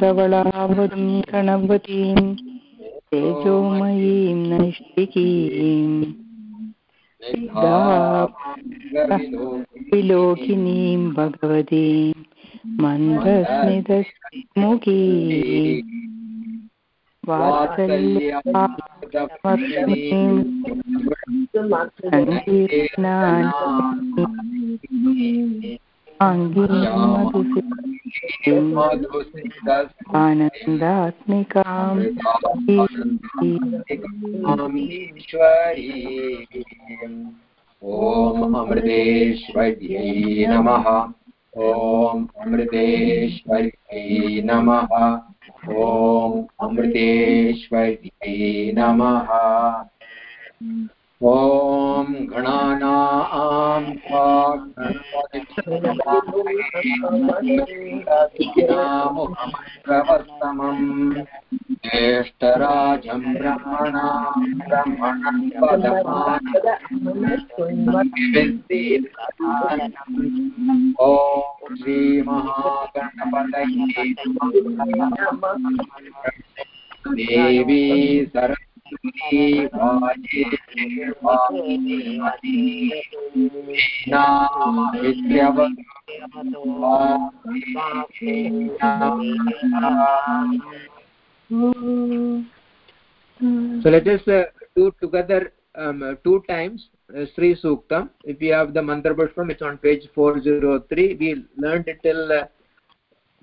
धवलावतीं गणपतीं तेजोमयीं नैष्टिकीम् विलोकिनीं भगवतीं मन्दस्मितमुखी वात्सल्यावर्षणीं आनन्दात्मिकाम् ॐ अमृतेश्वर्यै नमः। ॐ अमृतेश्वर्यै नमः। ॐ अमृतेश्वर्यै नमः। ॐ गणानां प्रवत्तमम् ज्येष्ठराजं ब्रह्मणां ब्रह्मणपदमानम् ॐ श्रीमहागणपतये देवी So let us uh, do together um, uh, two times uh, Sri Suktam. If you have the mantra pushpam, it's on page 403. We learned it till uh,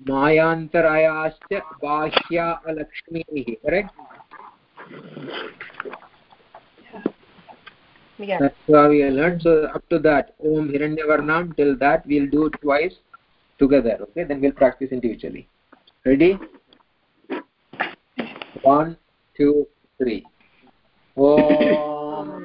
Mayantarayascha Bhashya Lakshmi, correct? Yeah. that's how we learned so up to that om hiranyavarnam till that we'll do twice together okay then we'll practice individually ready one two three om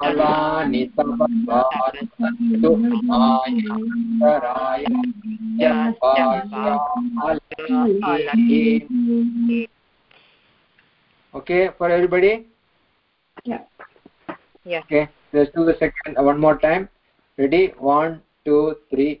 फलानि तपस्वास्तु मायान्तराय Okay, for everybody? Yeah. Okay, let's do the second uh, one more time. Ready? One, two, three.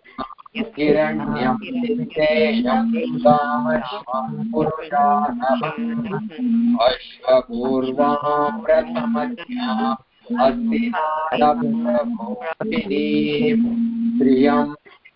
हिरण्यं पुरुषाणः प्रथमज्ञा अस्ति नादप्रभोदिनीं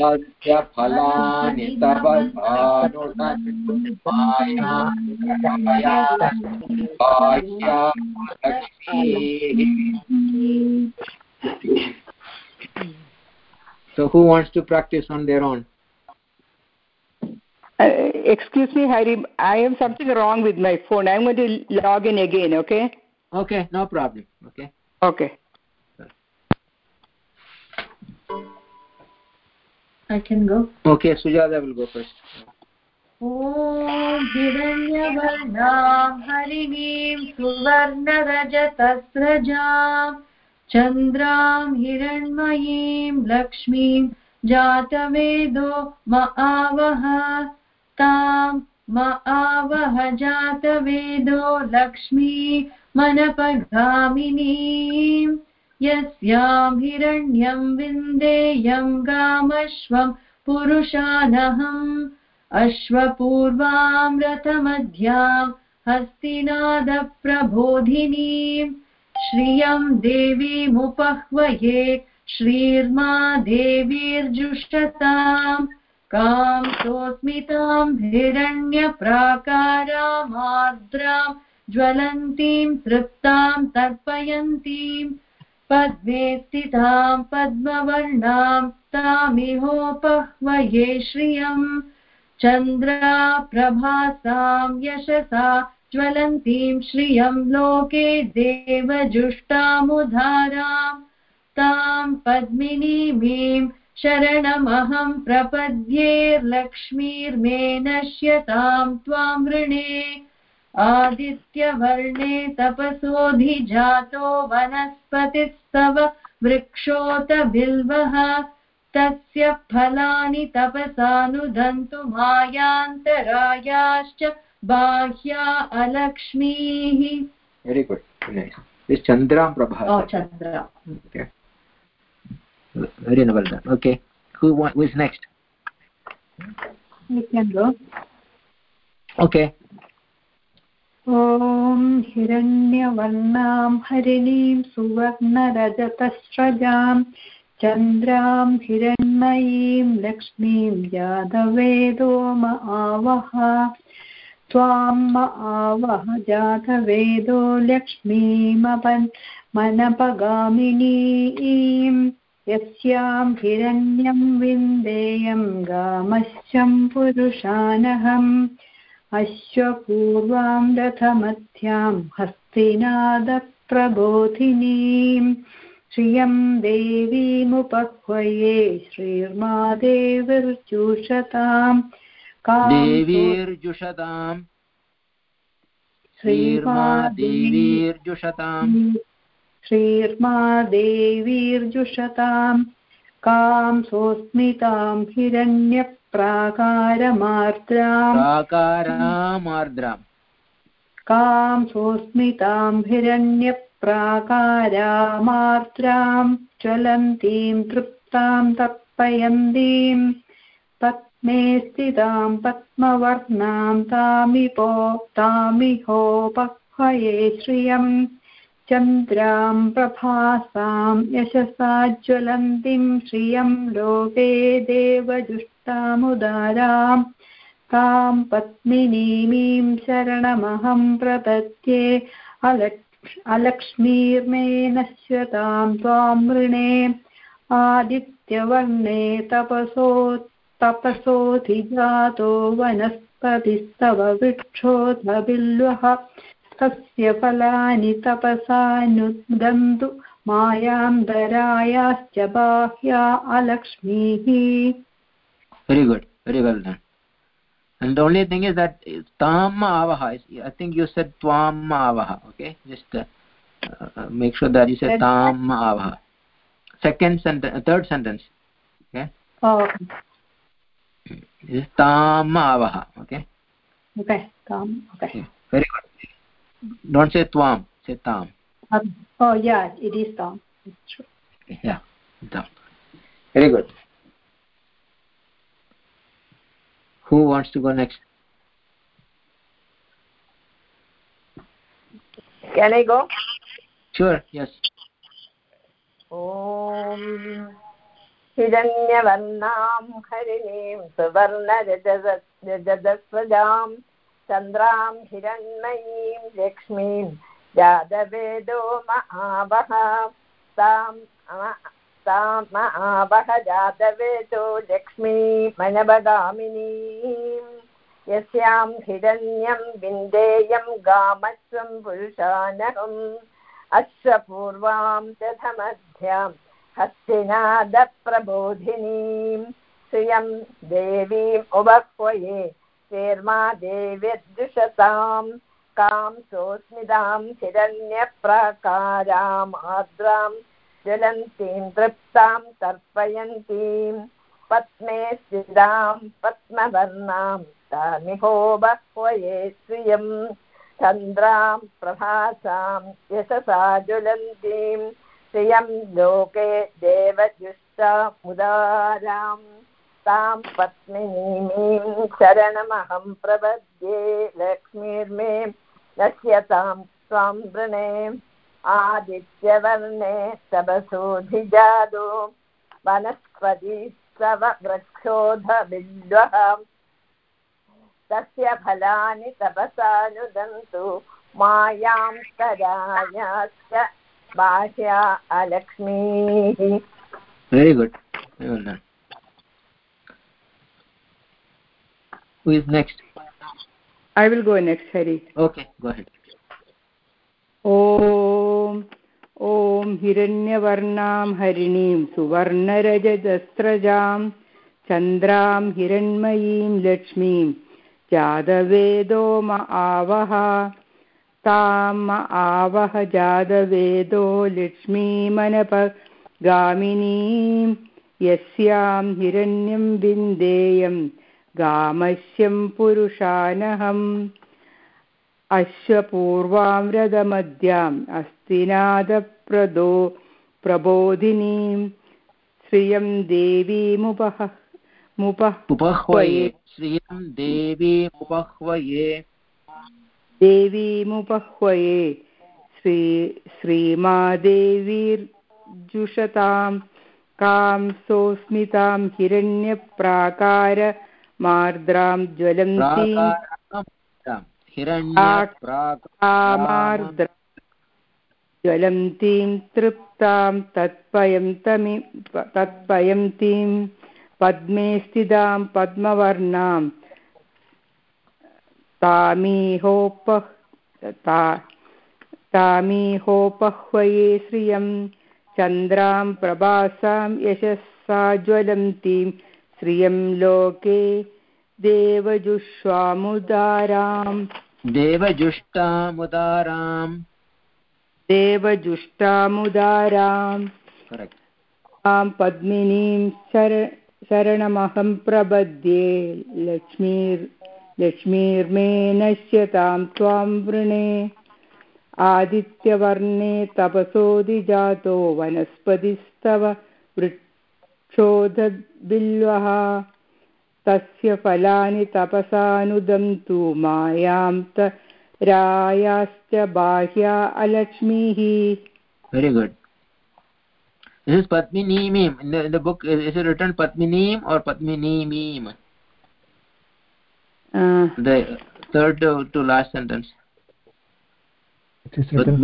तस्य फलानि तव So who wants to practice on their own? Uh, excuse me, Hari, I have something wrong with my phone. I'm going to log in again, okay? Okay, no problem. Okay. Okay. I can go. Okay, Sujata will go first. ॐ हिरण्यवर्णां हरिणीं सुवर्णरजतस्रजां चन्द्रां हिरण्मयीं लक्ष्मीं जातवेदो म आवह तां म आवह जातवेदो लक्ष्मी मनपगामिनीं यस्यां हिरण्यं विन्देयं गामश्वं पुरुषानहम् अश्वपूर्वां रथमध्यां हस्तिनादप्रबोधिनीं। श्रियं देवीमुपह्वये श्रीर्मा देवीर्जुष्टताम् कां सोऽस्मितां हिरण्यप्राकारामार्द्रां ज्वलन्तीं तृप्तां तर्पयन्तीं पद्मे स्थितां पद्मवर्णां तामिहोपह्वये श्रियम् चन्द्रा प्रभासां यशसा ज्वलन्तीं श्रियं लोके देवजुष्टामुधारां तां पद्मिनीमीं शरणमहं प्रपद्येर्लक्ष्मीर्मे नश्यतां त्वां वृणे आदित्यवर्णे तपसोऽधिजातो वनस्पतिस्तव वृक्षोत बिल्वः तस्य फलानि तपसानुदन्तु मायान्तरायाश्च बाह्या अलक्ष्मीः Very good. Nice. This Chandram Prabha. Oh, Chandra. Okay. Very well done. Okay. Who, wa- who is next? Can go. Okay. ॐ हिरण्यवर्णां हरिणीं सुवर्णरजतस्रजां चन्द्रां हिरण्मयीं लक्ष्मीं यादवेदो म आवह त्वां म आवह जातवेदो लक्ष्मीमपन् मनपगामिनीं यस्यां हिरण्यं विन्देयं गामश्चं पुरुषानहम्। अश्वपूर्वां रथमध्यां हस्तिनादप्रबोधिनीं श्रियं देवीमुपह्वये श्रीर्मा देवीर्जुषताम् देवीर्जुषताम्। श्रीर्मा देवीर्जुषताम् श्रीर्मा देवीर्जुषताम् कां सोऽस्मितां हिरण्यप्राकारमार्द्राम्। प्राकारामार्द्राम्। कां सोऽस्मितां हिरण्यप्राकारामार्द्रां ज्वलन्तीं तृप्तां तर्पयन्तीं पद्मे स्थितां पद्मवर्णां तामिपो तामिहोपह्वये श्रियम्। चन्द्रां प्रभासां यशसा ज्वलन्तीं श्रियं लोके देवजुष्टामुदाराम् तां पत्मिनीमीं शरणमहं प्रपद्ये अलक्ष् अलक्ष्मीर्मे नश्यतां त्वां वृणे आदित्यवर्णे तपसो, तपसोऽधिजातो वनस्पतिस्तव वृक्षोऽथ बिल्वः तस्य फलानि तपसानुदन्तु मायान्तरायाश्च बाह्या अलक्ष्मीः Very good. Very well done. and the only thing is that tam avaha i think you said tvam avaha okay just uh, uh, make sure that you say tam avaha second sentence third sentence okay oh is tam avaha okay okay tam okay. okay very good don't say tvam say tam um, oh yeah it is tam it's true yeah tam very good who wants to go next can i go sure yes ॐ हिरण्यवर्णां हरिणीं सुवर्णरजदस्वजां चन्द्रां हिरण्मयीं लक्ष्मीं जातवेदो महावः तां ताम आवह जातवेदो लक्ष्मी मनवगामिनीम् यस्यां हिरण्यं विन्देयं गामस्वं पुरुषानहम्। अश्वपूर्वां दधमध्यां हस्तिनादप्रबोधिनीं श्रियं देवीम् उबह्वये शेर्मा देव्यद्युषतां कां सोऽस्मितां हिरण्यप्राकाराम् ज्वलन्तीं, तृप्तां तर्पयन्तीं, पद्मे स्थितां पद्मवर्णां तामिहो बह्वये श्रियम् चन्द्रां प्रभासां, यशसा ज्वलन्तीं, श्रियं लोके देवजुष्टामुदारां तां पत्मिनीमीं शरणमहं प्रपद्ये लक्ष्मीर्मे नश्यतां त्वां वृणे आदित्यवर्णे तपसोऽधिजादो, वनस्पति सव वृक्षोधबिल्वः तस्य फलानि तपसानुदन्तु, मायां करायाश्च बाह्या अलक्ष्मीः। Very good well done who is next? I will go next hari. Okay go ahead. ॐ ॐ हिरण्यवर्णां हरिणीं सुवर्णरजदस्रजां चन्द्रां हिरण्मयीं लक्ष्मीं जातवेदो म आवह ताम आवह जातवेदो लक्ष्मीमनपगामिनीं यस्यां हिरण्यं विन्देयं गामस्यं पुरुषानहम् अश्वपूर्वां रथमध्याम् अस्तिनादप्रदो प्रबोधिनीं श्रियं देवीमुपह श्रियं देवीमुपह्वये। देवीमुपह्वये। श्री श्रीमादेवीर्जुषतां कां सोऽस्मितां हिरण्यप्राकारमार्द्रां ज्वलन्तीं। ज्वलन्तीं तृप्तां तत्पयन्तमि तत्पयन्तीं पद्मे स्थितां पद्मवर्णां तामीहोप ता तामीहोपह्वये श्रियं चन्द्रां प्रभासां यशसा ज्वलन्तीं श्रियं लोके देवजुष्वामुदाराम् देवजुष्टामुदाराम्। देवजुष्टामुदाराम्। आं पद्मिनीं शर शरणमहं प्रपद्ये लक्ष्मीर् लक्ष्मीर्मे नश्यतां त्वां वृणे। आदित्यवर्णे तपसोऽधिजातो वनस्पतिस्तव वृक्षोदबिल्वः तस्य फलानि तपसानुदन्तु मायां त रायाश्च बाह्या अलक्ष्मीः very good this is patmini padminimim in the, in the book is, it written padminim or patmini padminimim uh, the third to, to last sentence It is written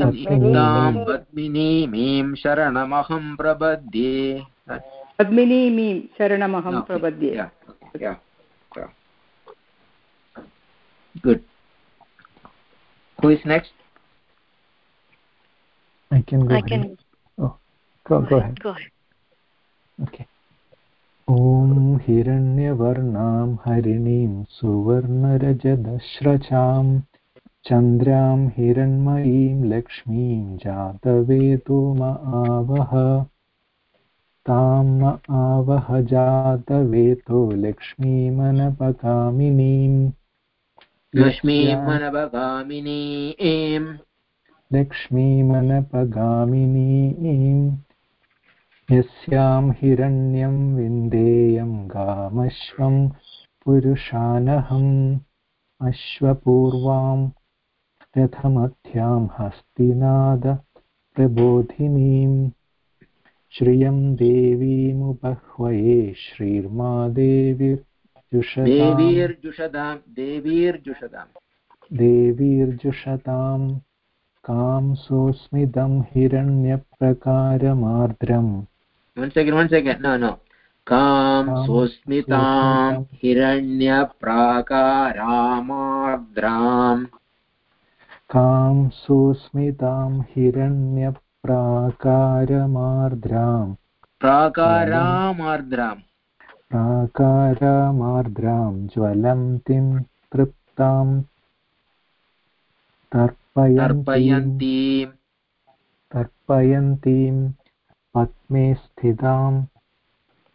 Padmini शरणमहं प्रपद्ये। गुड् हू इस् ॐ हिरण्यवर्णां हरिणीं सुवर्णरजदश्रचां चन्द्रां हिरण्मयीं लक्ष्मीं जातवेतुम आवह ताम् आवह जातवेतो लक्ष्मीमनपकामिनीम् लक्ष्मीमनभगामिनी M लक्ष्मीमनपगामिनीम् यस्यां हिरण्यं विन्देयं गामश्वं पुरुषानहम् अश्वपूर्वां रथमध्यां हस्तिनाद प्रबोधिनीम्। श्रियं देवीमुपह्वये श्रीर्मा देवीर्जुषताम्। देवीर्जुषदां देवीर्जुषदाम् देवीर्जुषतां कां सोऽस्मिदं हिरण्यप्रकारमार्द्रम्। One second one second. No no. कां सोऽस्मितां सोऽस्मितां हिरण्यप्राकारामार्द्राम्। कां सुस्मितां हिरण्यप्राकारमार्द्राम् प्राकारामार्द्राम्। प्राकारामार्द्रां ज्वलन्तीं तृप्तां तर्पयन्तीं तर्पयन्तीं पद्मे स्थितां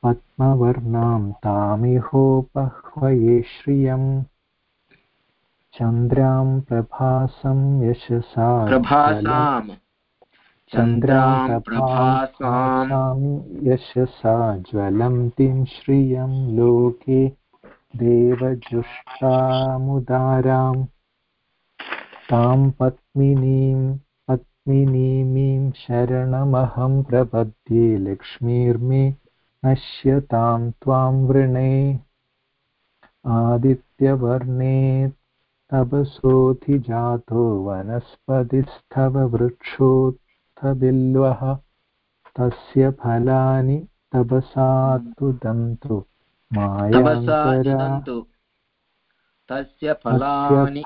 पद्मवर्णां तामिहोपह्वये श्रियम्। चन्द्रां प्रभासं यशसा प्रभासाम्। चन्द्रां प्रभासाम् प्रभासां यशसा ज्वलन्तीं श्रियं लोके देवजुष्टामुदाराम्। तां पद्मिनीं, पद्मिनीमीं शरणमहं प्रपद्ये लक्ष्मीर्मे नश्यतां त्वां वृणे आदित्यवर्णे तपसोऽधिजातो वनस्पतिस्थव वृक्षोत्थबिल्वः तस्य फलानि तपसा मायान्तरा निदन्तु तस्य तस्य फलानि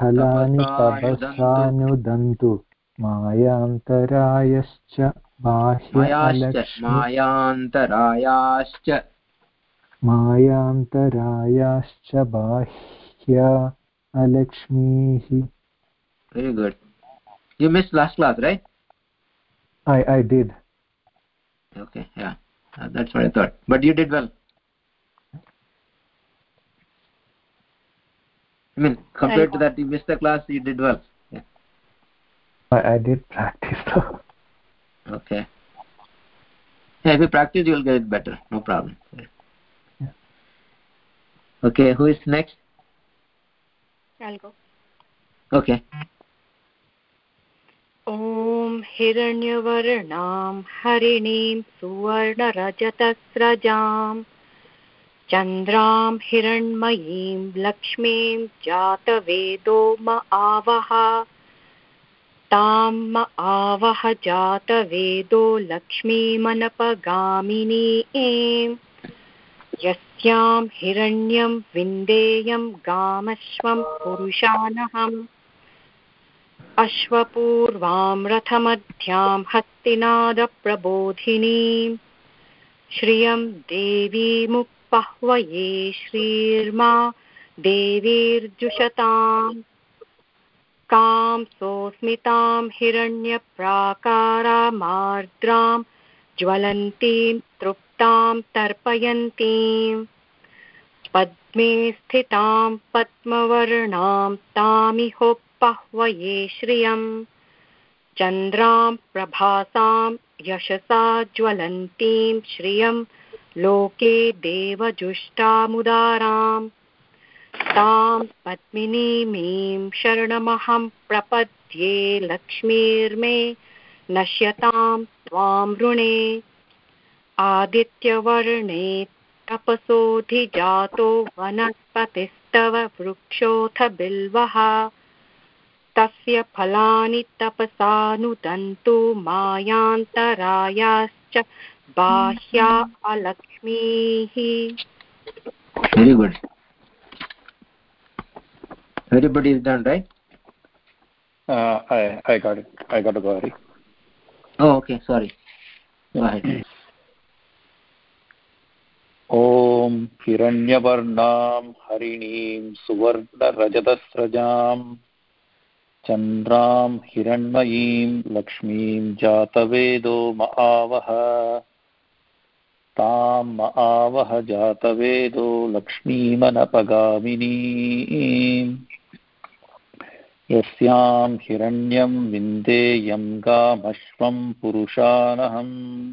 तपसानुदन्तु मायान्तरायश्च मायान्तरायाश्च। मायान्तरायाश्च बाह्य अलक्ष्मीः। Very good. You missed last class right? I I did. Okay yeah. Uh, that's what i thought. But you did well. I mean compared to that you missed the class you did well. Yeah. I, I did practice though. Okay. Yeah if you practice you'll get it better. No problem. Yeah. okay who is next? I'll go. okay. ॐ हिरण्यवर्णां हरिणीं सुवर्णरजतस्रजां चन्द्रां हिरण्मयीं लक्ष्मीं जातवेदो म आवह तां म आवह, जातवेदो, लक्ष्मीमनपगामिनी एम्। यस्यां हिरण्यं विन्देयं गामश्वं पुरुषानहम्। अश्वपूर्वां रथमध्यां हस्तिनादप्रबोधिनीं। श्रियं देवीमुपह्वये श्रीर्मा देवीर्जुषताम् कां सोऽस्मितां हिरण्यप्राकारामार्द्रां ज्वलन्तीं तृप्तां तर्पयन्तीम् पद्मे स्थितां पद्मवर्णां तामिहोपह्वये श्रियम्। चन्द्रां प्रभासां यशसा ज्वलन्तीं श्रियं लोके देवजुष्टामुदाराम्। तां पद्मिनीमीं शरणमहं प्रपद्ये लक्ष्मीर्मे नश्यतां त्वां ऋणे आदित्यवर्णे तपसोऽधिजातो वनस्पतिस्तव वृक्षोऽथ बिल्वः तस्य फलानि तपसानुदन्तु मायान्तरायाश्च बाह्या अलक्ष्मीः very good everybody is done right Uh, I I got it. I got to go. Hari. oh okay sorry go ahead ॐ हिरण्यवर्णां हरिणीं सुवर्णरजतस्रजां चन्द्रां हिरण्मयीं लक्ष्मीं जातवेदो म आवह तां म आवह जातवेदो लक्ष्मीमनपगामिनीम्। यस्यां हिरण्यं विन्देयं गामश्वं पुरुषानहम्।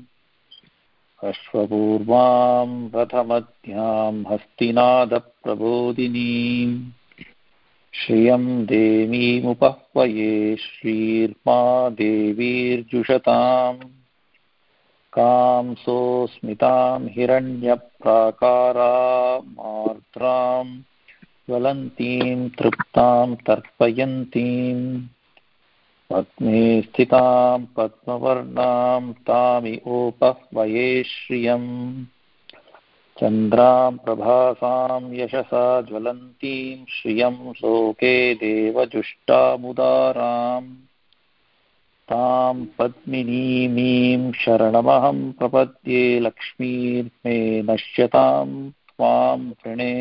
अश्वपूर्वां रथमध्यां हस्तिनादप्रबोधिनीम्। श्रियं देवीमुपह्वये श्रीर्मा देवीर्जुषताम् कां सोऽस्मितां हिरण्यप्राकारामार्द्रां ज्वलन्तीं, तृप्तां तर्पयन्तीम् पद्मे स्थितां पद्मवर्णां तामि ओपह्वये श्रियम्। चन्द्रां प्रभासां यशसा ज्वलन्तीं श्रियं लोके देवजुष्टामुदाराम् तां पद्मिनीमीं शरणमहं प्रपद्ये लक्ष्मीर्मे नश्यतां त्वां वृणे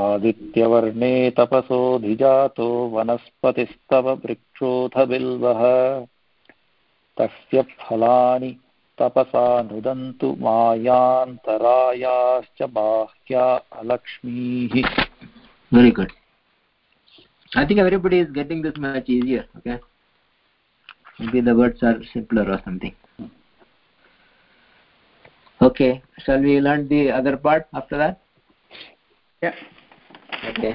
आदित्यवर्णे तपसोऽधिजातो वनस्पतिस्तव वृक्षोऽथ बिल्वः तस्य फलानि तपसा नुदन्तु मायान्तरायाश्च बाह्या अलक्ष्मीः very good i think everybody is getting this much easier okay maybe the words are simpler or something okay shall we learn the other part after that yeah okay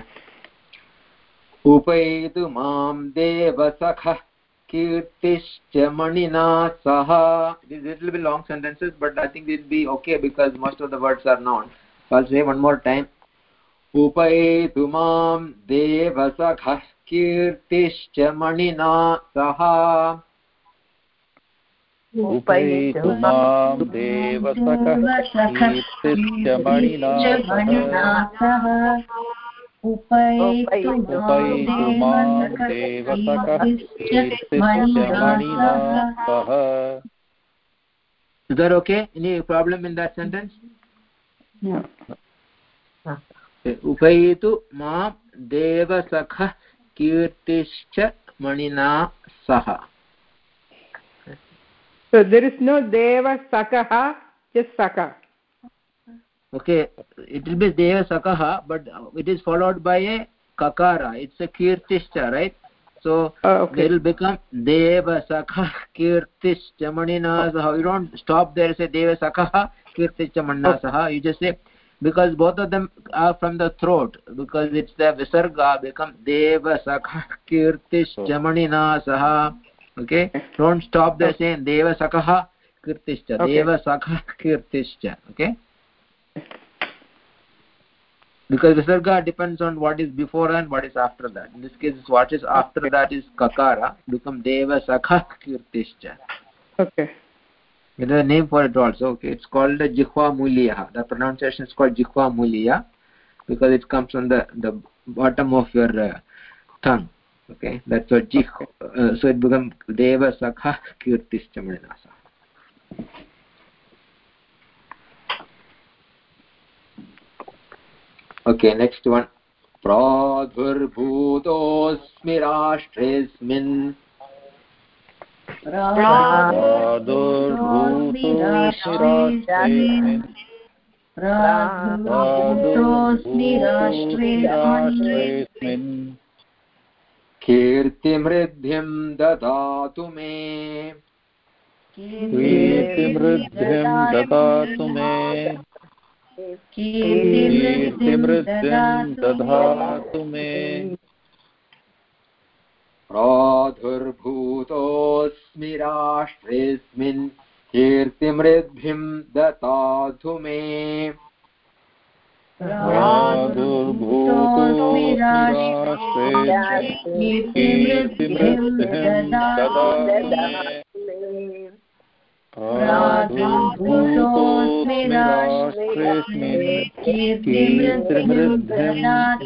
उपैतु माँ देवसखः कीर्तिश्च मणिना सह this little bit long sentences but i think it will be okay because most of the words are known so i'll say one more time उपैतु माँ देवसखः कीर्तिश्च मणिना सह उपैतु माँ देवसखः कीर्तिश्च मणिना सह उपैतु उपैतु माँ देवसखः कीर्तिश्च मणिना सह is that okay any problem in that sentence no उपैतु माँ देवसखः कीर्तिश्च मणिना सह so there is no deva sakah just saka okay it will be deva sakah but it is followed by a kakara it's a kirtishcha right so oh, okay it will become deva sakha kirtishcha manina saha you don't stop there say deva sakha kirtishcha manina saha you just say because both of them are from the throat because it's the visarga become deva sakha kirtishcha manina saha okay don't stop there saying deva sakha kirtishcha Okay. deva sakha kirtishcha okay because visarga depends on what is before and what is after that. In this case what is after that is kakara become deva sakha kirtishcha. Okay. It is a name for it also okay. It's called the jihva mulya the pronunciation is called jihva mulya because it comes on the the bottom of your uh, tongue okay. That's what jih uh, so it becomes deva sakha kirtischa manasa प्रादुर्भूतोऽस्मि राष्ट्रेऽस्मिन् प्रादुर्भूतोऽस्मिराष्ट्रेऽस्मिन् प्रादुर्भूतोऽस्मि राष्ट्रेऽस्मिन् राष्ट्रेऽस्मिन् कीर्तिमृद्धिं ददातु मे कीर्तिमृद्धिं ददातु मे कीर्तिमृद्धिं ददातु मे। प्रादुर्भूतोऽस्मि राष्ट्रेऽस्मिन् कीर्तिमृद्धिं ददातु मे। प्रादुर्भूतोऽस्मि राष्ट्रेऽस्मिन् कीर्तिमृद्धिं ददातु मे।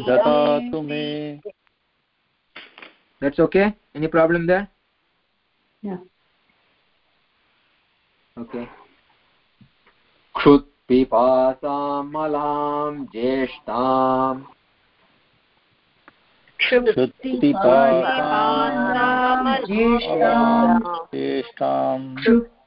ददातु मे that's okay any problem there Yeah. okay क्षुत् क्षुत्पिपासामलां ज्येष्ठाम् ज्येष्ठां ज्येष्ठाम्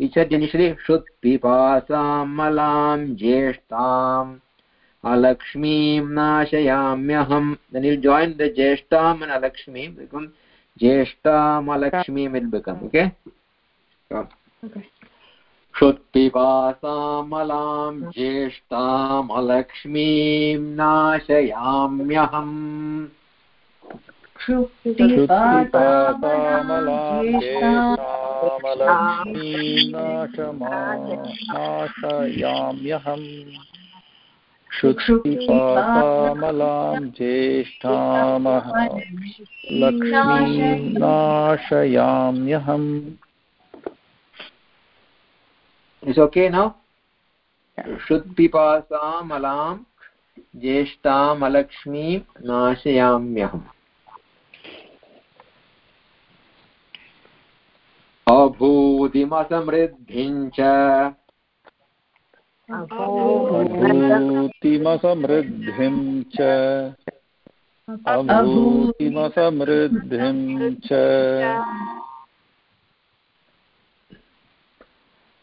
विसर्जनश्री श्रुत्पिपासामलां ज्येष्ठाम् अलक्ष्मीं नाशयाम्यहं। जायिन् द ज्येष्ठाम् अन् अलक्ष्मीं बिकम् ज्येष्ठामलक्ष्मीम् इति बिकम् ओके श्रुत्पिपासामलां ज्येष्ठामलक्ष्मीं नाशयाम्यहम् श्रुत्पिपामलां ज्येष्ठा। नाशयाम्यहम् क्षुत्पिपासामलां ज्येष्ठामः लक्ष्मीं नाशयाम्यहम् It's okay now? क्षुत्पिपासामलां ज्येष्ठामलक्ष्मीं नाशयाम्यहम् अभूतिमसमृद्धिं च। च। अभूतिमसमृद्धिं च।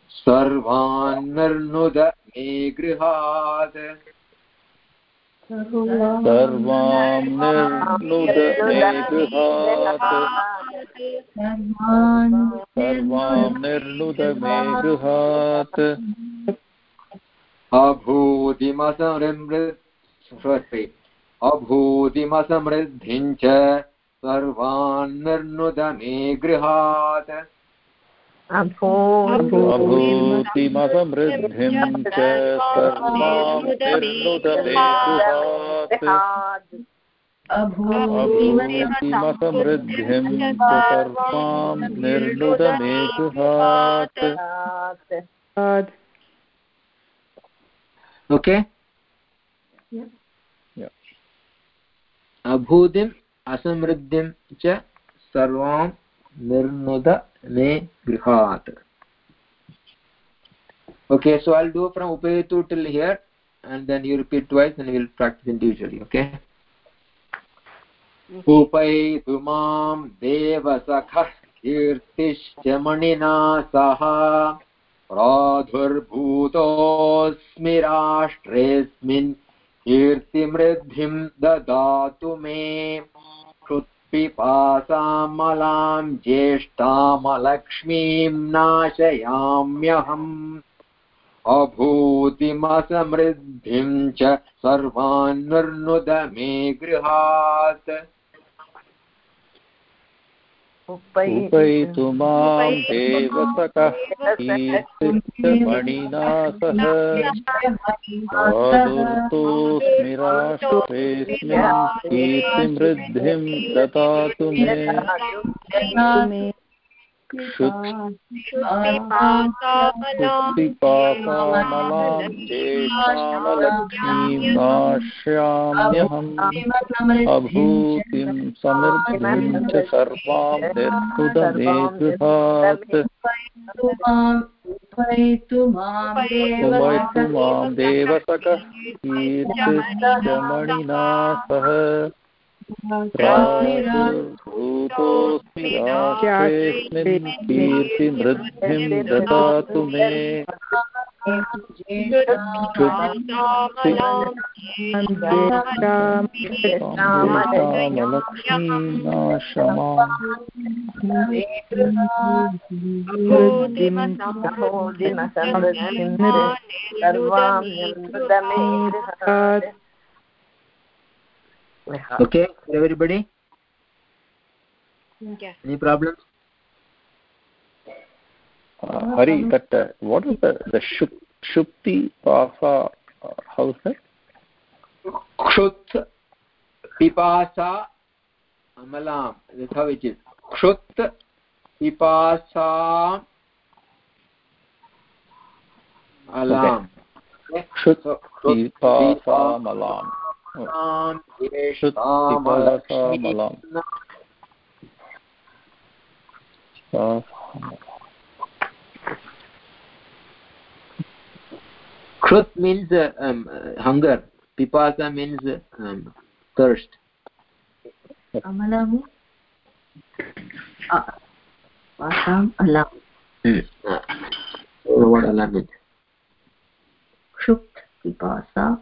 सर्वान् निर्नुद मे गृहात्। सर्वां निर्नुद मे गृहात्। सर्वां निर्नुद मे अभूतिमसमृद्धिं च सर्वान् निर्नुद मे गृहात् अभूतिमसमृद्धिं च सर्वां निर्नुद मे गृहात् अभूतिमसमृद्धिं सर्वां निर्णुदमेतुहात् सर्वां निर्णुद मे गृहात्। Okay so I'll do from उपयुतु till here and then you repeat twice and will practise individually okay उपैतु माँ देवसखः कीर्तिश्च मणिना सह। प्रादुर्भूतोऽस्मि राष्ट्रेऽस्मिन् कीर्तिमृद्धिं ददातु मे। क्षुत्पिपासामलां ज्येष्ठामलक्ष्मीं नाशयाम्यहम्। अभूतिमसमृद्धिं च सर्वान् निर्नुद मे गृहात्। उपैतु माँ देवसखः कीर्तिमणिना सह कीर्तिमृद्धिं ददातु मे। नाश्याम्यहम् अभूतिं समृद्धिं च सर्वां निर्नुद गृहात् माँ कीर्तिश्च मणिना सह राष्ट्रेऽस्मिन् कीर्तिमृद्धिं ददातु मे लक्ष्मीनाशमा सर्वां निर्नुद मे गृहात् okay everybody Yes. any problems uh, Hari, that uh, what is the the shuk Kshupti Pasa, uh, how's that? Kshut Pipasa Amalam. That's how it is. Kshut Pipasa Alam. Okay. Kshut Pipasa Malam. Alam. Kshut Pipasa Malam. Krut means uh, um, uh, hunger. Pipasa means uh, um, thirst. Amalami? Asam alam. Hmm. Uh, what alam means? Kshupt pipasa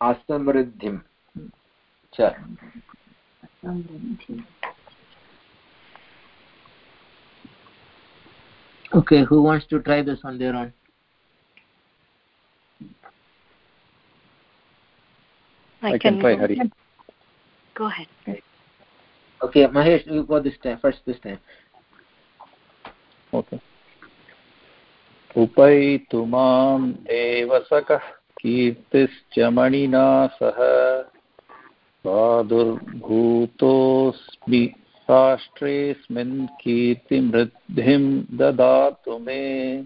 asamriddhim cha. समृद्धिं Okay, who wants to try this on their own? I, I can can try, Hari. Go ahead. Okay, Mahesh, you go this time, first this time. Okay उपैतु माँ देवसकः कीर्तिश्च मणिना सह। प्रादुर्भूतोऽस्मि राष्ट्रेऽस्मिन् कीर्तिमृद्धिं ददातु मे।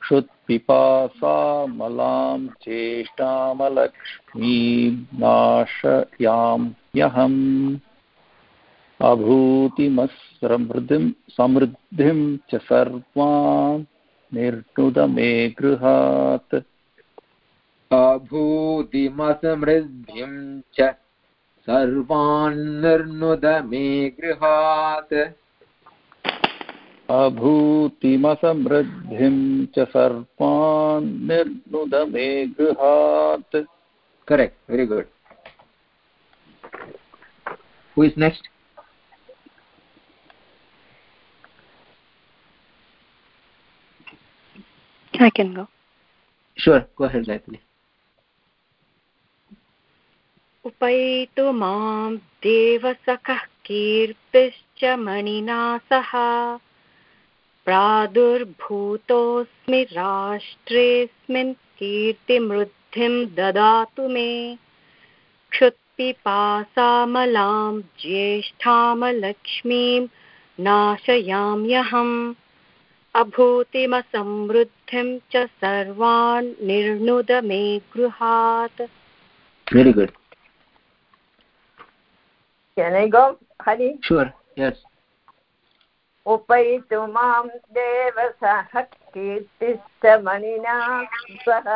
क्षुत्पिपासामलां चेष्टामलक्ष्मीं नाशयाम्यहम् अभूतिमसमृद्धिं समृद्धिं च सर्वां निर्नुद मे गृहात्। अभूतिमसमृद्धिं च सर्वान्निर्नुद मे गृहात् अभूतिमसमृद्धिं च सर्वान्निर्नुद मे गृहात् correct very good who is next I can go. Sure, go ahead, Lightly. उपैतु माँ देवसखः कीर्तिश्च मणिना सह प्रादुर्भूतोऽस्मि राष्ट्रेऽस्मिन् कीर्तिमृद्धिं ददातु मे। क्षुत्पिपासामलां ज्येष्ठामलक्ष्मीं नाशयाम्यहम्। अभूतिमसमृद्धिं च सर्वान् निर्णुद मे गृहात्। Very good. Can I go, Hari? Sure, yes. उपैतु माँ देवसः कीर्तिश्च मणिना सह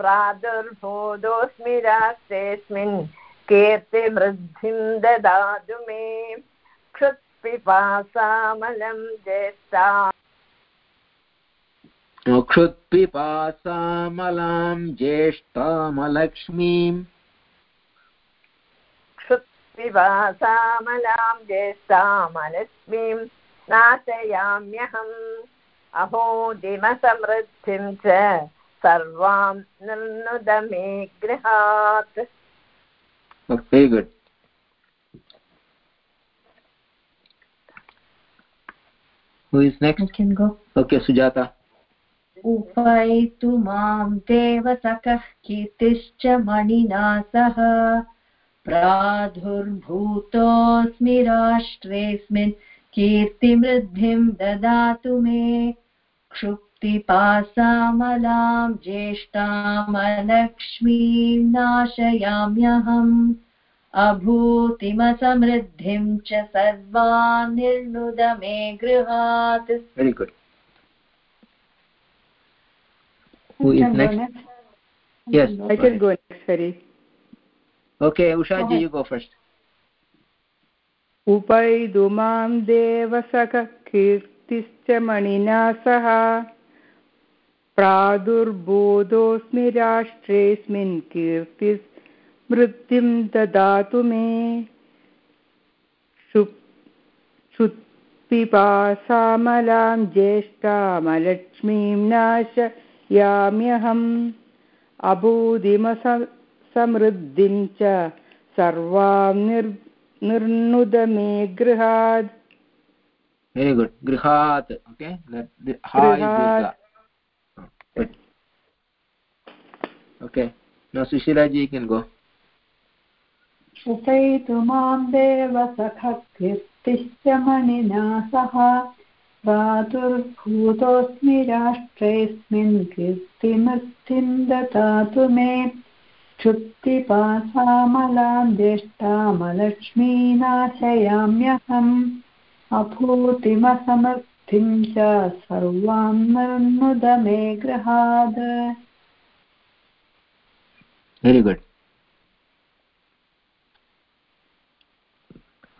प्रादुर्भूतोऽस्मि राष्ट्रेऽस्मिन् कीर्तिवृद्धिं ददातु मे क्षुत्पिपासामलं ज्येष्ठा क्षुत्पिपासामलां ज्येष्ठामलक्ष्मीम् क्षुत्पिपासामलां ज्येष्ठामलक्ष्मीं नाशयाम्यहम् अहोदिमसमृद्धिं च सर्वां निर्नुद मे गृहात्. Who is next? I can go Okay, Sujata. उपैतु माँ देवसखः कीर्तिश्च मणिना सह प्रादुर्भूतोऽस्मि राष्ट्रेऽस्मिन् कीर्तिमृद्धिं ददातु मे। क्षुत्पिपासामलां ज्येष्ठामलक्ष्मीं नाशयाम्यहम्। अभूतिमसमृद्धिं च सर्वान् निर्नुद मे गृहात् who is next? yes I can go next, Hari. Okay usha ji you go first. उपैदु माँ देवसख कीर्तिश्च मणिना सह प्रादुर्बोधोऽस्मि राष्ट्रेऽस्मिन् कीर्तिस्मृतिं ददातु मे क्षुत्पिपासामलां ज्येष्ठामलक्ष्मीं नाशयाम्यहम् अबूदिमसमृद्धिं च सर्वां निर् निर्नुद मे गृहात् now sushila ji can go. उपैतु माँ देवसखकीर्तिश्च मणिना सह। प्रादुर्भूतोऽस्मि राष्ट्रेऽस्मिन् कीर्तिमृत्तिं ददातु मे। क्षुत्तिपासामलां ज्येष्ठामलक्ष्मीनाशयाम्यहम् अभूतिमसमृद्धिं च सर्वां निर्नुद मे गृहात् very good.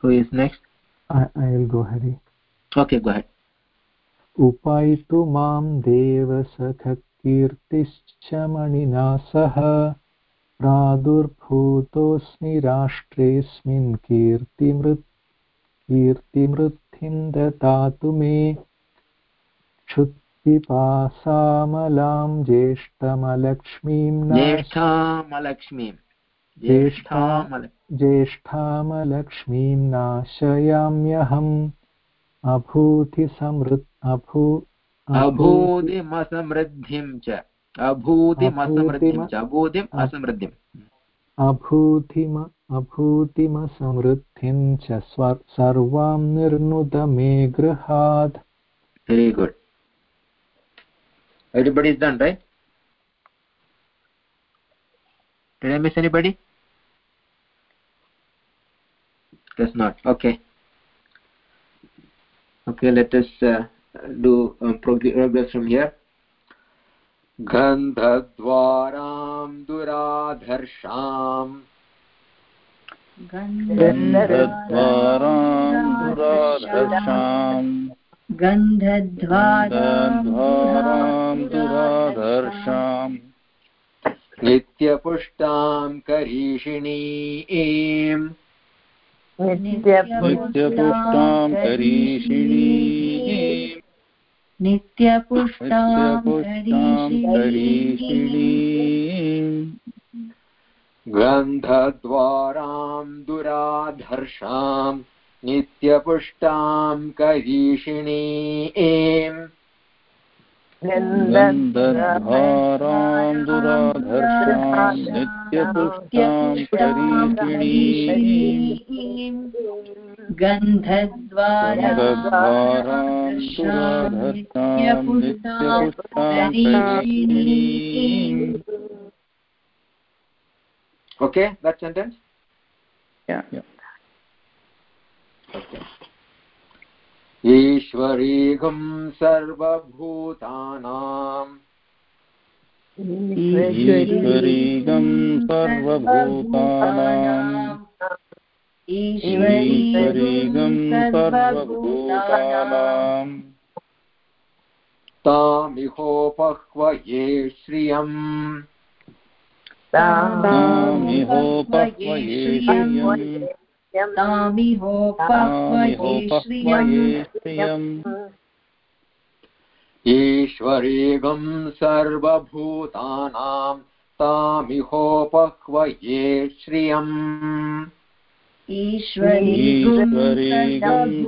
Who is next? I, I will go Hari. okay go ahead. उपायितु माँ देवसखकीर्तिश्च मणिना सह प्रादुर्भूतोऽस्मि राष्ट्रेऽस्मिन् कीर्तिमृत् कीर्तिमृद्धिं ददातु मे। क्षुत्पिपासामलां ज्येष्ठमलक्ष्मीं ज्येष्ठामलक्ष्मीं ज्येष्ठामल ज्येष्ठामलक्ष्मीं नाशयाम्यहम्। अभूतिसमृद् अभू अभूतिमसमृद्धिं च। अभूतिमसमृद्धिं च अभूतिम् असमृद्धिम् अभूतिम अभूतिमसमृद्धिं च सर्वां निर्नुद मे गृहात् very good everybody is done right did i miss anybody guess not okay okay let us uh, do um, progress from here गन्धद्वारां दुराधर्षाम् गन्धद्वारां दुराधर्षाम् गन्धद्वारां दुराधर्षाम् नित्यपुष्टां करीषिणीम् नित्यपुष्टां करीषिणीम् नित्यपुष्टां गन्धद्वारां दुराधर्षां नित्यपुष्टां करीषिणीम् गन्धद्वारां दुराधर्षां नित्यपुष्टां करीषिणीम् गन्धद्वारां गन्धद्वारां दुराधर्षां नित्यपुष्टां करीषिणीम् okay that sentence Yeah. okay ईश्वरीगं सर्वभूतानाम् ईश्वरीगं सर्वभूतानाम् ईश्वरीगं सर्वभूतानाम् तामिहोपह्वये श्रियम्। तामिहोपह्वये श्रियम्। तामिहोपह्वये श्रियम्। ईश्वरीगं सर्वभूतानां तामिहोपह्वये श्रियम्। ईश्वरीगं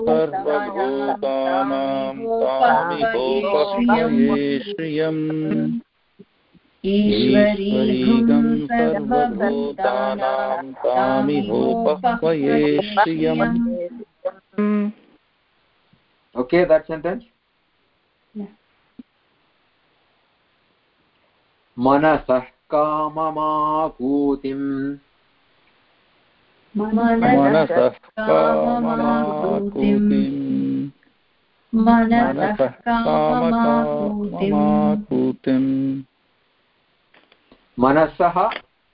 सर्वभूतानां तामिहोपह्वये श्रियम् ईश्वरीगं सर्वभूतानां तामिहोपह्वये श्रियम् okay that sentence Yeah. मनसः काममाकूतिम् मनसः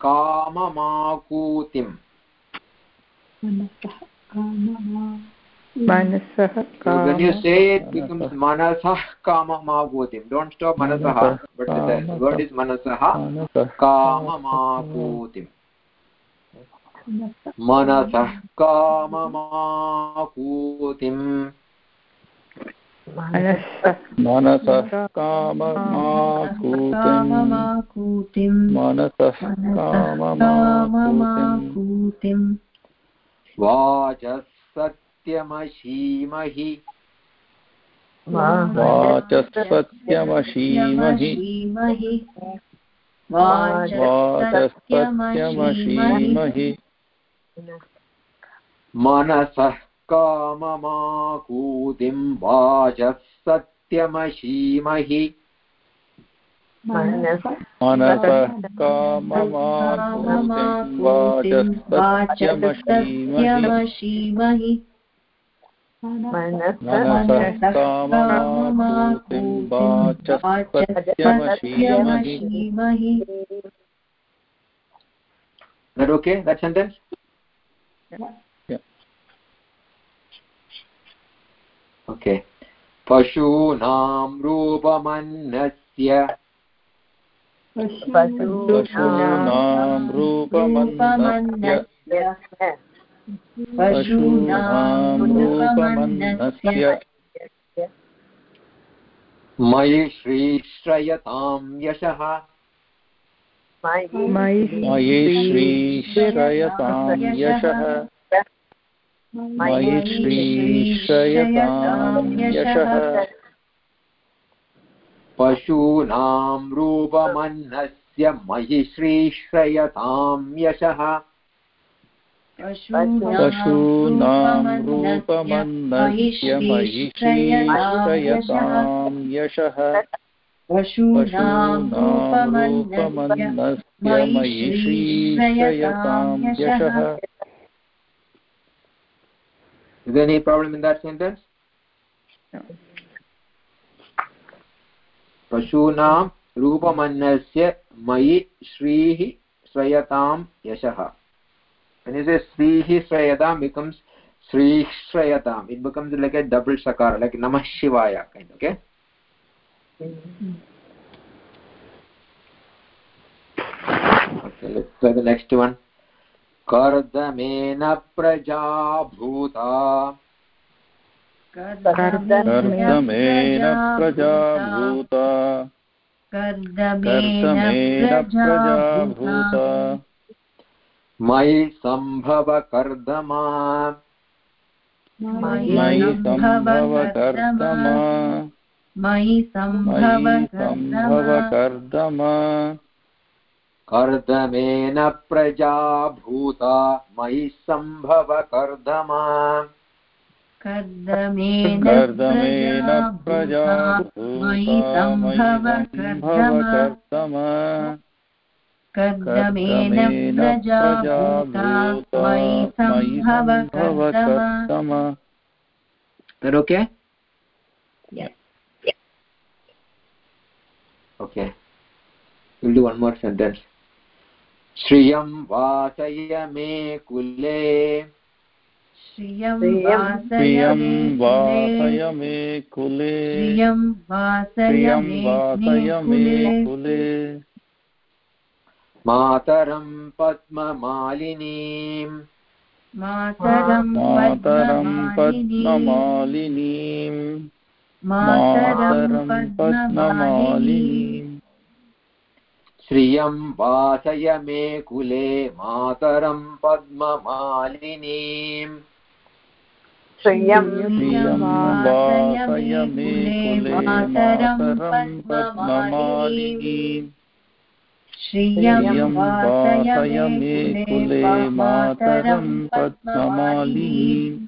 काममाकूतिम्। मनसः काममाकूतिं डोण्ट् स्टाप् मनसः मनसः काममाकूतिम्। मनसः काममाकूतिम् मनसः मनसः काममाकूतिम् मनसः काममाकूतिम् वाचः सत्यमशीमहि वाचस्पत्यमशीमहि धीमहि वाचस्पत्यमशीमहि मनसः काममाकूतिम् वाचः सत्यमशीमहि। मनसः काममाकूतिम् वाचस्पत्यमशीमहि मनसः काममाकूतिम् वाचस्पत्यमशीमहि that okay? That sentence? Okay. पशूनां रूपमन्नस्य पशूनां रूपमन्नस्य पशूनां रूपमन्नस्य मयि श्रीश्रयतां यशः। मयि मयि श्रीश्रयतां यशः। मयि श्रीश्रयतां यशः। पशूनां रूपमन्नस्य मयि श्रीश्रयतां यशः। पशूनां रूपमन्नस्य मयि श्रीश्रयतां यशः। पशूनां रूपमन्नस्य मयि श्रीश्रयतां यशः is there any problem in that sentence No. पशूनां रूपमन्नस्य मयि श्रीः श्रयतां यशः when you say श्रीः श्रयतां becomes श्रीः श्रयतां it becomes like a double sakara like namah shivaya kind okay okay let's try the next one. कर्दमेन प्रजा भूता कर्दमेन प्रजा भूता कर्दमेन प्रजा भूता मयि सम्भव कर्दमा मयि सम्भव कर्दमा मयि मयि सम्भव सम्भव कर्दमा कर्दमेन प्रजा भूता मयि सम्भव कर्दमा कर्दमेन प्रजा मयि सम्भव कर्दमा कर्दमा कर्दमेन प्रजा भूता मयि सम्भव कर्दमा Yes. Okay. We'll do one more sentence. श्रियं वाचय मे कुले श्रियं प्रियं वासय मे कुले श्रियं वासय प्रियं मे वासय मे कुले कुले मातरं पद्ममालिनीम् मातरं मातरं पद्ममालिनीं पद्ममालिनीम् मातरं मातरं पद्ममालिनीं पद्ममालिनीम् श्रियं वाचय मे कुले मातरं पद्ममालिनीम् श्रियं श्रियं मे कुले मातरं पद्ममालिनीम् श्रियं श्रियं वासय मे कुले मातरं पद्ममालिनीम्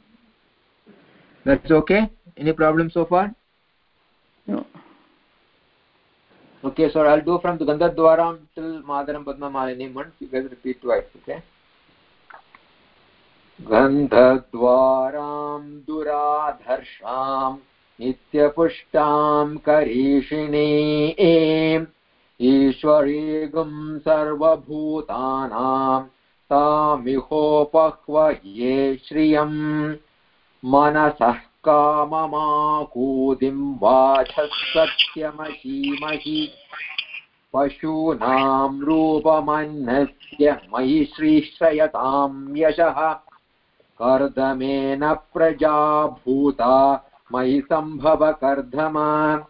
that's okay? Any problem so far No. Okay so i'll do from the gandhadwaram till madaram padmamalini once you guys repeat twice okay गन्धद्वारां दुराधर्षाम् नित्यपुष्टां करीषिणीम् ईश्वरीगुं सर्वभूतानां तामिहोपह्वये श्रियम् मनसः काममाकूतिं वाचः सत्यमशीमहि पशूनां रूपमन्नस्य मयि श्रीश्रयतां यशः। कर्दमेन प्रजा भूता मयि सम्भव कर्धमा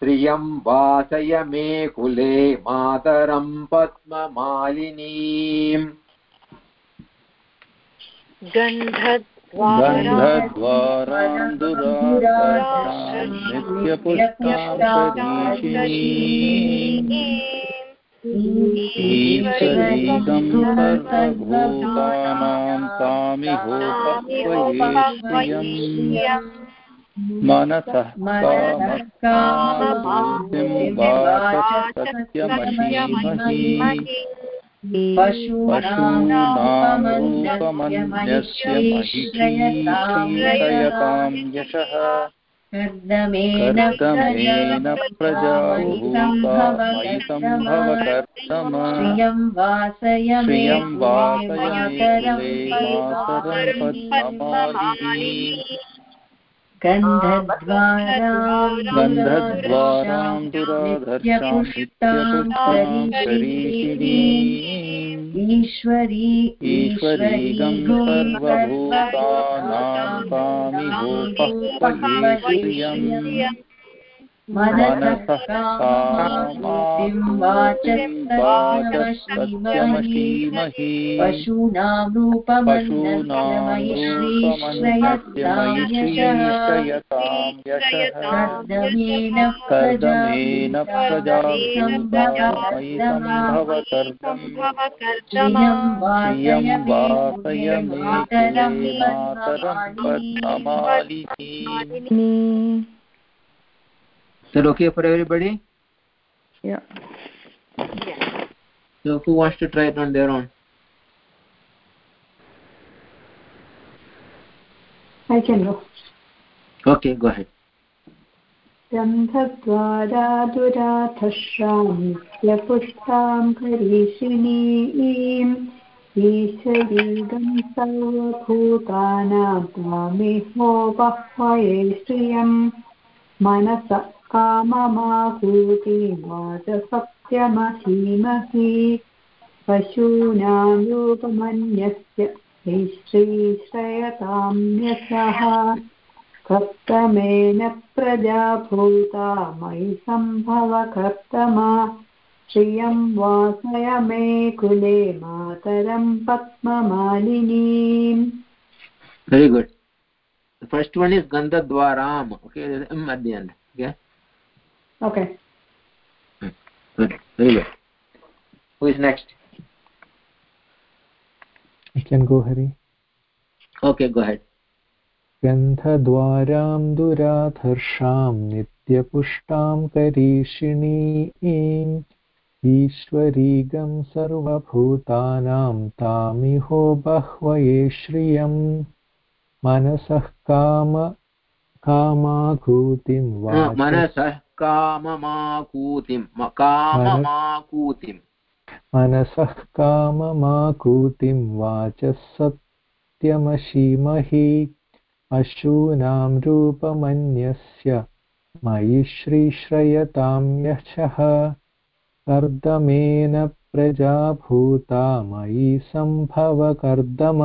श्रियं वासय मे कुले मातरं पद्ममालिनीम्। गन्धद्वारां दुराधर्षां नित्यपुष्टां शरीशिनी ईश्वरीगं सर्वभूतानां तामिहोपह्वयेष्यम् मनसः सत्यमशीमहि पशूनां रूपमन्यस्य महिषीषयतां यशः कर्दमेन प्रजा भूता मयि सम्भव कर्तम श्रियं वासय मे कुले मातरं पद्ममालिनी गन्धद्वारां ईश्वरी ईश्वरीगं सर्वभूतानां तामिहोपह्वये श्रियम् मनसः कामाकुतिं वाचस्तमशीमहि पशूनां रूपमन्नस्य मयि श्रीश्रयतां यशः कर्दमेन प्रजा सम्भव Is that okay for everybody? Yeah. So who wants to try it on their own? I can go. Okay, go ahead. गन्धद्वारा दुराधश्रामित्यपुष्टां करीषिणीम् ईश्वरीगं सर्वभूतानां तामिहो बह्वये श्रियम् मनस काममाहूति वाचसत्यमहीमहि पशूनां रूपमन्यस्य श्रीश्रयतां यशः कर्तमेन प्रजा भूता मयि सम्भव कर्तमा श्रियं वासय मे कुले मातरं पद्ममालिनीम् good. The first one is Gandhadwaram. Okay, there's M at. Okay. Good. Very good. Who is next? I can go, Hari. Okay, go ahead. गन्धद्वारां दुराधर्षां नित्यपुष्टां करीषिणीम् ईश्वरीगं सर्वभूतानां तामिहो बह्वये श्रियम् मनसः काम कामाकूतिं वाच मनसः काममाकूतिं मनसः काममाकूतिं वाचः सत्यमशीमहि पशूनां रूपमन्यस्य मयि श्रीश्रयतां यशः कर्दमेन प्रजा भूता मयि सम्भव कर्दम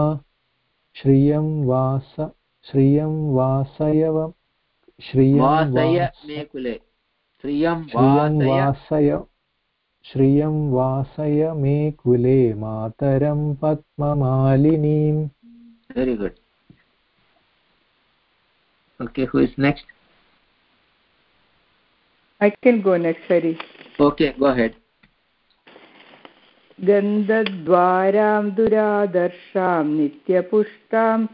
श्रियं वास श्रियं वासयव श्रियं वासय वास मे कुले श्रियं वासय वासय श्रियं वासय मे कुले मातरं पद्ममालिनीम् Very good. Okay, who is next? I can go next, Hari. Okay, go ahead. गन्धद्वारां दुरादर्शां नित्यपुष्टां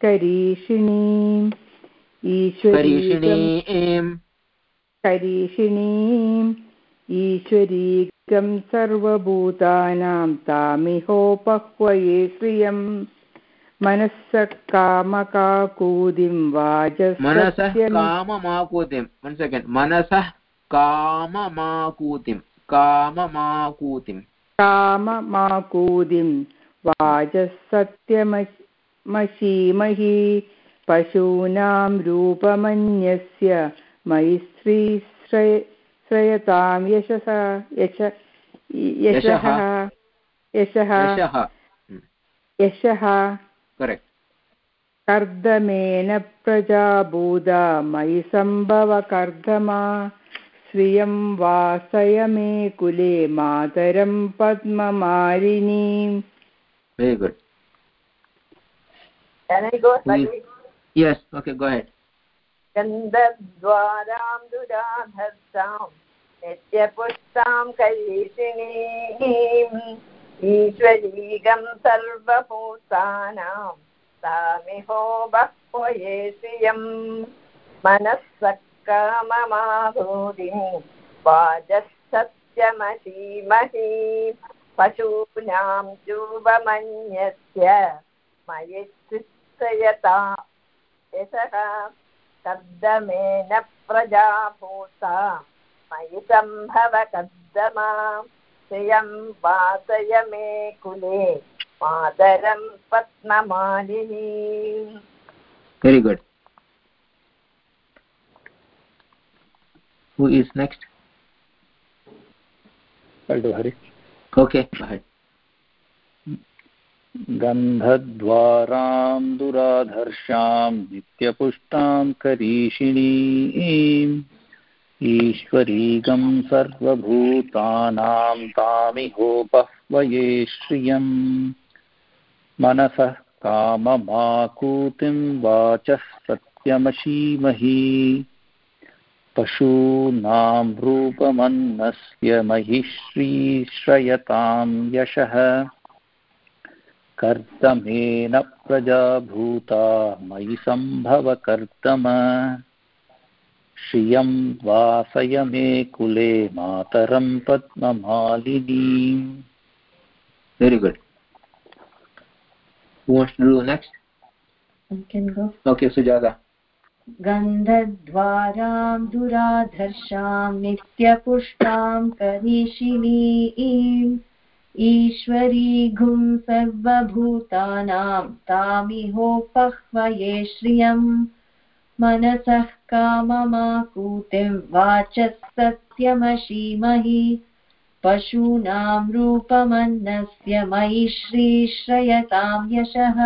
करीषिणीम् ईश्वरीगं करीषिणीम् ईश्वरीकं सर्वभूतानां तामिहोपह्वये श्रियम् मनस्स कामकाकूदिं मनसः वाजसत्यं काममाकूतिं वन् सेकेण्ड् मनसः काममाकूतिं। काममाकूतिं काममाकूदिं वाजसत्यमशीमहि पशूनां रूपमन्यस्य मयि श्रीश्रय श्रयतां यशः यश यशः। यशः यशः। करेक्ट् कर्दमेन प्रजाबूदा मयि सम्भव कर्दमा श्रियं वासय मे कुले मातरं पद्ममालिनीम् very good. Can I go? Who is- slightly? yes okay go ahead. गन्धद्वारां दुराधर्तां नित्यपुष्टां करीषिणीम् ईश्वरीगं सर्वभूतानां तामिहो बह्वये श्रियम् मनःसक्काममाभूदिं पशूनां चूबमन्यस्य मयि चित्तयता यशः कर्दमेन प्रजाभूता। मयि सम्भव कर्दमा श्रियं वासय मे कुले मातरं पद्ममालिनी very good. Who is next? I'll do Hari. okay. Go ahead गन्धद्वारां दुराधर्षां नित्यपुष्टां करीषिणीम्। ईश्वरीगं सर्वभूतानां तामिहोपह्वये श्रियम्। मनसः काममाकूतिं वाचः सत्यमशीमहि। पशूनां रूपमन्नस्य महिश्रीश्रयतां यशः। कर्तमेन प्रजाभूता मयि सम्भव कर्तम। श्रियं वासय मे कुले मातरं पद्ममालिनीम् very good. Who wants to do next? I can go. okay sujata गन्धद्वारां दुराधर्षां नित्यपुष्टां करीषिणीम् ईश्वरीगुं सर्वभूतानां तामिहोपह्वये श्रियम् मनसः काममाकूतिं वाचः सत्यमशीमहि पशूनां रूपमन्नस्य मयि श्रीश्रयतां यशः।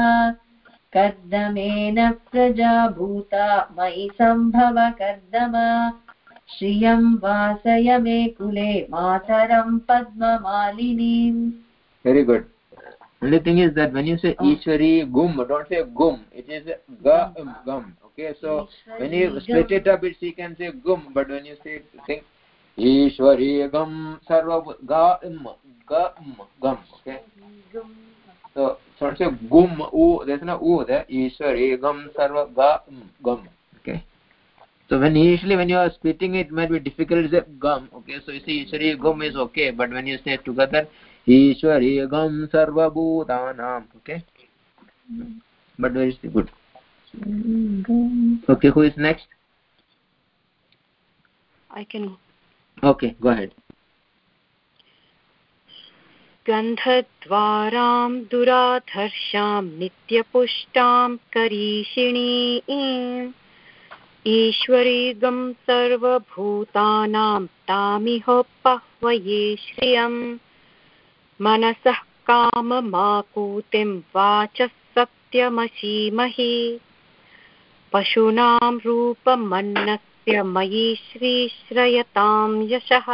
कर्दमेन प्रजाभूता मयि सम्भव कर्दम श्रियं वासय मे कुले मातरं पद्ममालिनीम् very good only thing is that when you say Oh. ishwari gum don't say gum it is ga um, gum okay so when you split it up it's you can say gum but when you say think ishwari gum sarva ga um ga um gum okay so so don't say gum u there's no u there ishwari gum sarva ga um gum okay so when usually when you are splitting it, it might be difficult say gum okay so you see ishwari gum is okay but when you say together ishwari gum sarva bhutanam okay but very good okay who is next I can okay go ahead गन्धद्वारां दुराधर्षां नित्यपुष्टां करीषिणीम् ईश्वरीगं सर्वभूतानां तामिहोपह्वये श्रियम् मनसः काममाकूतिं वाचः सत्यमशीमहि पशूनां रूपमन्नस्य मयि श्रीश्रयतां यशः।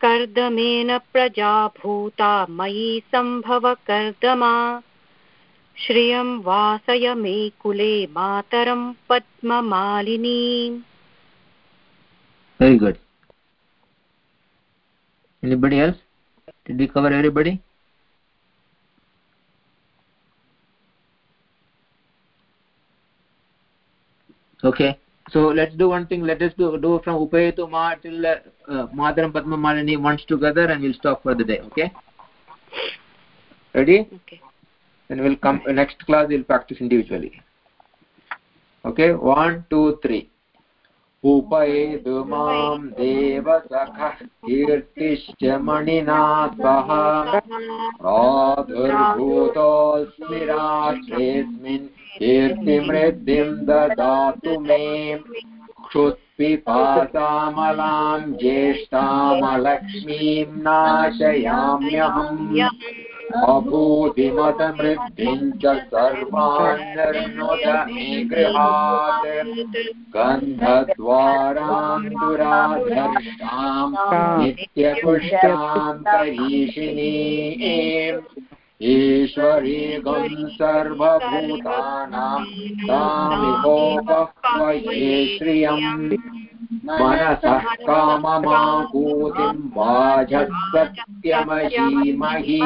कर्दमेन प्रजाभूता मयि सम्भव कर्दमा श्रियं वासय मे कुले मातरं पद्ममालिनीम् very good anybody else did we cover everybody okay so let's do one thing let us do do from upayetu ma till uh, madaram padma malini once together and we'll stop for the day okay ready okay then we'll come next class we'll practice individually. Okay one two three. उपयेतु माँ देवसखः कीर्तिश्च मणिना सह प्रादुर्भूतोऽस्मि राष्ट्रेऽस्मिन् कीर्तिमृद्धिं ददातु मे क्षुत्पिपासामलां ज्येष्ठामलक्ष्मीं नाशयाम्यहम् अभूतिमतमृद्धिं च सर्वान् निर्नुदमे गृहात् गन्धद्वारां दुराधर्षां नित्यपुष्टां करीषिणीम् ईश्वरीगं सर्वभूतानां तामिहोपह्वये श्रियम् मनसः काममाहूतिं वाजसत्यमहीमहि।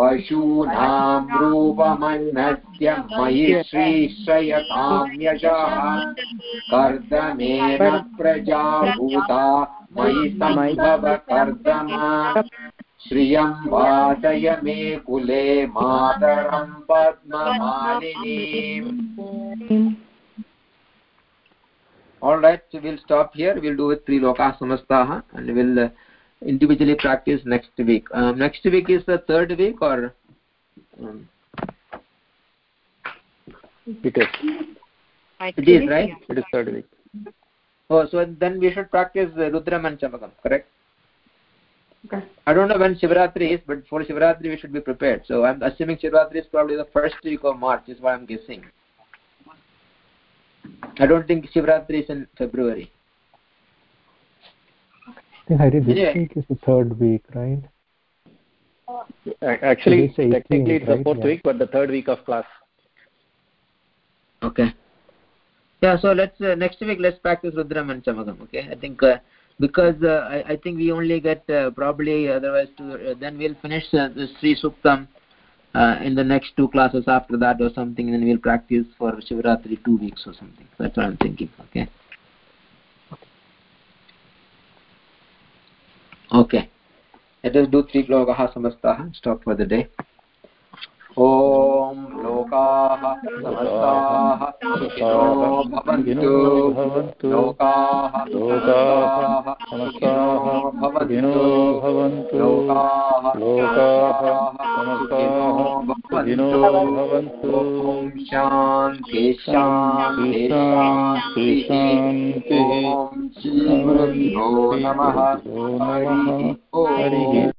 पशूनां रूपमन्नस्य मयि श्रीश्रयकाम्यशः कर्दमेन प्रजाभूता मयि सम्भव कर्दमा श्रियं वासय मे कुले मातरं पद्ममालिनीम् all right so we'll stop here we'll do it three loka samastaha and we'll uh, individually practice next week um, next week is the third week or um, It is. It is right. It is third week. oh so then we should practice uh, rudram and chamakam correct Okay. i don't know when shivratri is but for shivratri we should be prepared so i'm assuming shivratri is probably the first week of march is what i'm guessing i don't think shivratri is in february I think Hari, this Yeah. week is the third week, right? Actually, It is 18th, technically it's the fourth Yeah. week, but the third week of class. okay yeah so let's uh, next week let's practice rudram and chamakam okay i think uh, because uh, I, I think we only get uh, probably otherwise to, uh, then we'll finish uh, the sri suktam uh, in the next two classes after that or something then we'll practice for shivratri two weeks or something. That's what i'm thinking okay? Okay. Let us do three lokah samastah stop for the day ॐ लोकाः समस्ताः सुखिनो भवन्तु। भवन्तु। लोकाः लोकाः समस्ताः सुखिनो भवन्तु। लोकाः लोकाः समस्ताः सुखिनो भवन्तु। ॐ शान्ति शान्ति शान्ति ॐ श्रीगुरुभ्यो नमः। हरिः